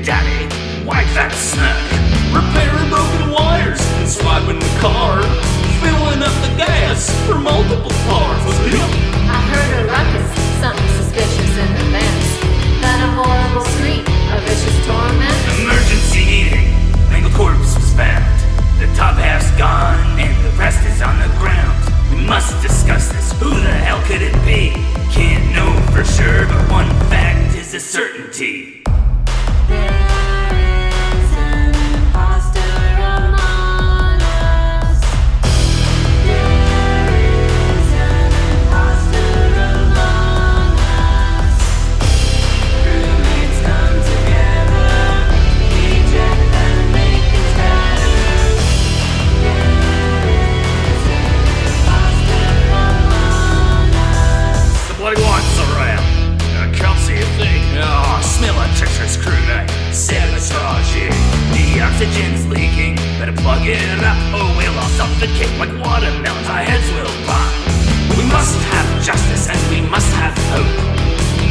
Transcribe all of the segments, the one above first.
Daddy, wipe that smirk. Repairing broken wires and swiping the car. Filling up the gas for multiple cars. I heard a ruckus, something suspicious in the vents. Then a horrible scream, a vicious torment. Emergency meeting. Mangled corpse was found. The top half's gone and the rest is on the ground. We must discuss this. Who the hell could it be? Can't know for sure, but one fact is a certainty. Oxygen's leaking. Better plug it up, or we'll all suffocate like watermelons. Our heads will pop. We must have justice and we must have hope.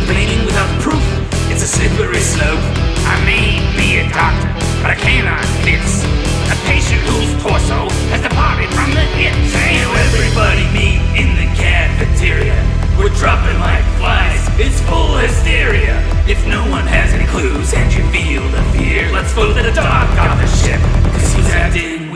Blaming without proof, it's a slippery slope. I may be a doctor, but I cannot fix a patient whose torso has departed from the hips. Hey, everybody meet in the cafeteria. We're dropping like flies, it's full hysteria. If no one has any clues and you feel the fear, let's vote the dog off the ship, cause he's acting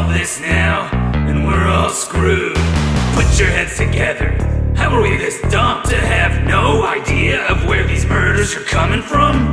solve this now, and we're all screwed. Put your heads together. How are we this dumb to have no idea of where these murders are coming from?